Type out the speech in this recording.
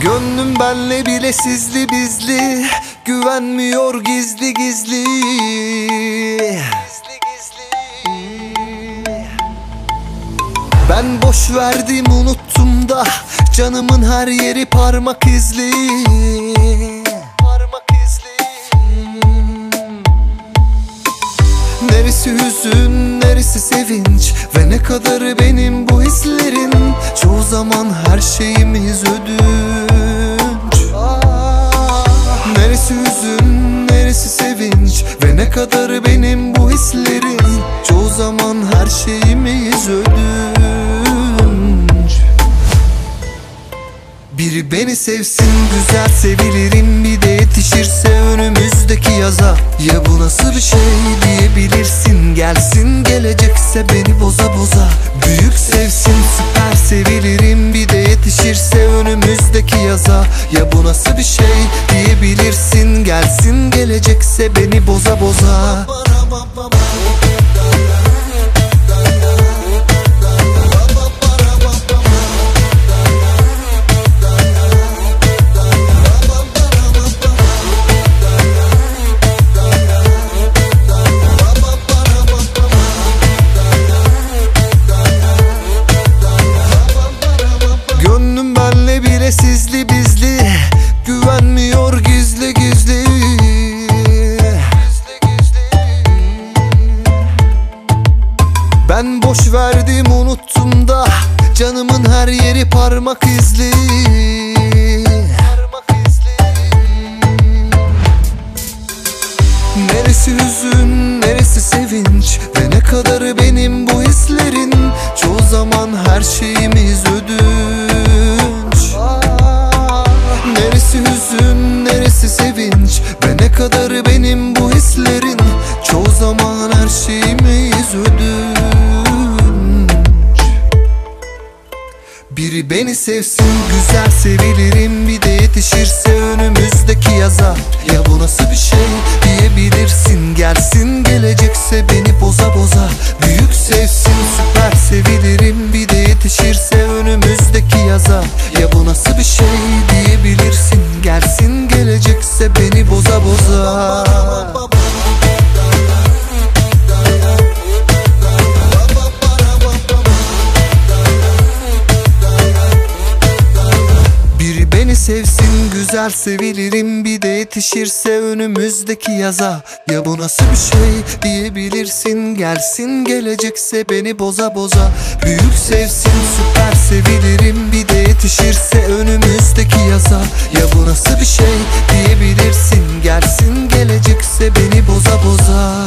Gönlüm benle bile sizli bizli Güvenmiyor gizli gizli. Ben boş verdim unuttum da Canımın her yeri parmak izli. Parmak izli. Neresi hüzün, neresi sevinç Ve ne kadar benim bu hislerin? Çoğu zaman her şeyimiz ödünç kadar benim bu hislerin Çoğu zaman her şeyimiz ödünç. Biri beni sevsin güzel sevilirim Bir de yetişirse önümüzdeki yaza. Ya bu nasıl bir şey diyebilirsin? Gelsin gelecekse beni boza boza. Büyük sevsin süper sevilirim Bir de yetişirse önümüzdeki yaza. Ya bu nasıl bir şey diyebilirsin Gelsin gelecekse beni boza boza boş verdim unuttum da Canımın her yeri parmak izli. Neresi hüzün, neresi sevinç Ve ne kadar benim bu hislerin? Çoğu zaman her şeyimiz ödünç. Neresi hüzün, neresi sevinç Ve ne kadar benim bu hislerin? Çoğu zaman her şeyimiz ödünç biri beni sevsin. Güzel sevilirim Bir de yetişirse önümüzdeki yaza. Ya bu nasıl bir şey diyebilirsin? Gelsin gelecekse beni boza boza. Büyük sevsin süper sevilirim Bir de yetişirse önümüzdeki yaza. Ya bu nasıl bir şey diyebilirsin? Gelsin gelecekse beni boza boza Güzel sevilirim bir de yetişirse önümüzdeki yaza. Ya bu nasıl bir şey diyebilirsin? Gelsin gelecekse beni boza boza. Büyük sevsin süper sevilirim bir de yetişirse önümüzdeki yaza. Ya bu nasıl bir şey diyebilirsin? Gelsin gelecekse beni boza boza.